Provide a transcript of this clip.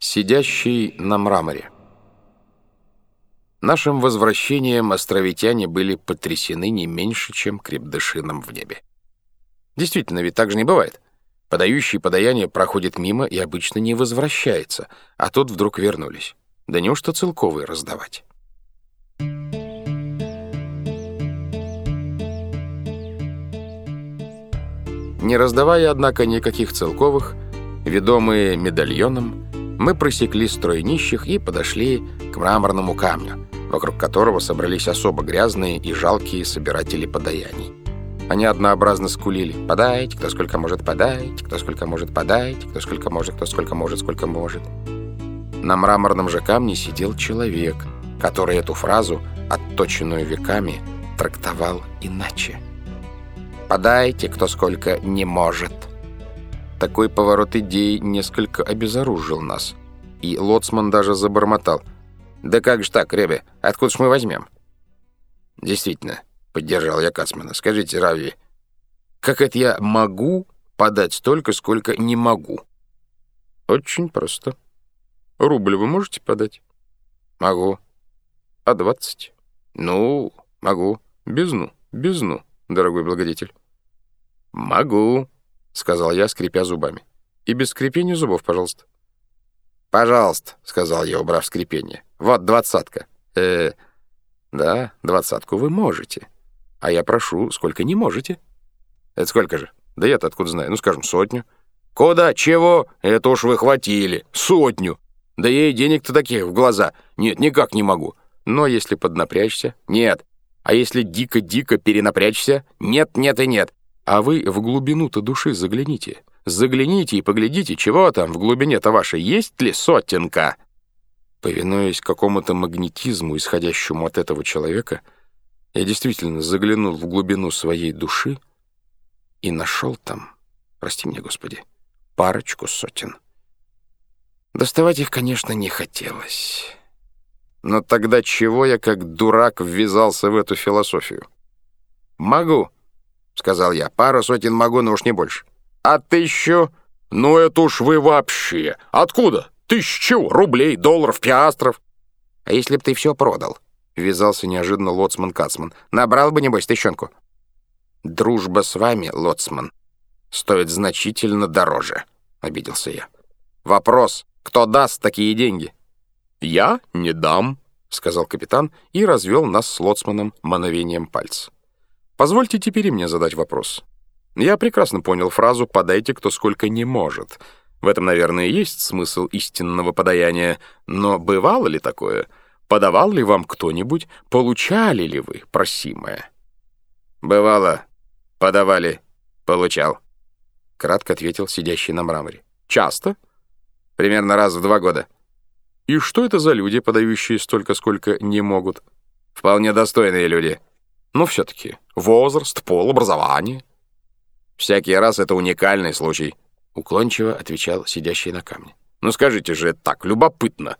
Сидящий на мраморе. Нашим возвращением островитяне были потрясены не меньше, чем крепдышином в небе. Действительно, ведь так же не бывает. Подающий подаяние проходит мимо и обычно не возвращается, а тут вдруг вернулись. Да неужто целковые раздавать? Не раздавая, однако, никаких целковых, ведомые медальоном, мы просекли строй нищих и подошли к мраморному камню, вокруг которого собрались особо грязные и жалкие собиратели подаяний. Они однообразно скулили «Подайте, кто сколько может подать, кто сколько может подать, кто сколько может, кто сколько может, сколько может». На мраморном же камне сидел человек, который эту фразу, отточенную веками, трактовал иначе. «Подайте, кто сколько не может». Такой поворот идеи несколько обезоружил нас. И Лоцман даже забормотал. «Да как же так, Ребе? Откуда ж мы возьмем?» «Действительно», — поддержал я Кацмана. «Скажите, Рави, как это я могу подать столько, сколько не могу?» «Очень просто. Рубль вы можете подать?» «Могу». «А двадцать?» «Ну, могу. Без ну, без ну, дорогой благодетель». «Могу», — сказал я, скрипя зубами. «И без скрипения зубов, пожалуйста». «Пожалуйста», — сказал я, убрав скрипение. «Вот двадцатка». «Э, да, двадцатку вы можете. А я прошу, сколько не можете». «Это сколько же? Да я-то откуда знаю? Ну, скажем, сотню». «Куда? Чего? Это уж вы хватили. Сотню. Да ей денег-то таких в глаза. Нет, никак не могу. Но если поднапрячься? Нет. А если дико-дико перенапрячься? Нет, нет и нет. А вы в глубину-то души загляните. Загляните и поглядите, чего там в глубине-то вашей есть ли сотенка. Повинуясь какому-то магнетизму, исходящему от этого человека, я действительно заглянул в глубину своей души и нашел там, прости меня, Господи, парочку сотен. Доставать их, конечно, не хотелось. Но тогда чего я как дурак ввязался в эту философию? Могу сказал я. «Пару сотен могу, но уж не больше». «А тысячу?» «Ну это уж вы вообще! Откуда? Тысяч чего? Рублей, долларов, пиастров?» «А если б ты все продал?» — ввязался неожиданно лоцман Кацман. «Набрал бы, небось, тыщенку?» «Дружба с вами, лоцман, стоит значительно дороже», — обиделся я. «Вопрос, кто даст такие деньги?» «Я не дам», — сказал капитан и развел нас с лоцманом мановением пальца. Позвольте теперь и мне задать вопрос. Я прекрасно понял фразу «подайте кто сколько не может». В этом, наверное, есть смысл истинного подаяния. Но бывало ли такое? Подавал ли вам кто-нибудь? Получали ли вы просимое? «Бывало. Подавали. Получал», — кратко ответил сидящий на мраморе. «Часто?» «Примерно раз в два года». «И что это за люди, подающие столько, сколько не могут?» «Вполне достойные люди», но все-таки возраст, пол, образование. Всякий раз это уникальный случай, уклончиво отвечал сидящий на камне. Ну скажите же, так любопытно.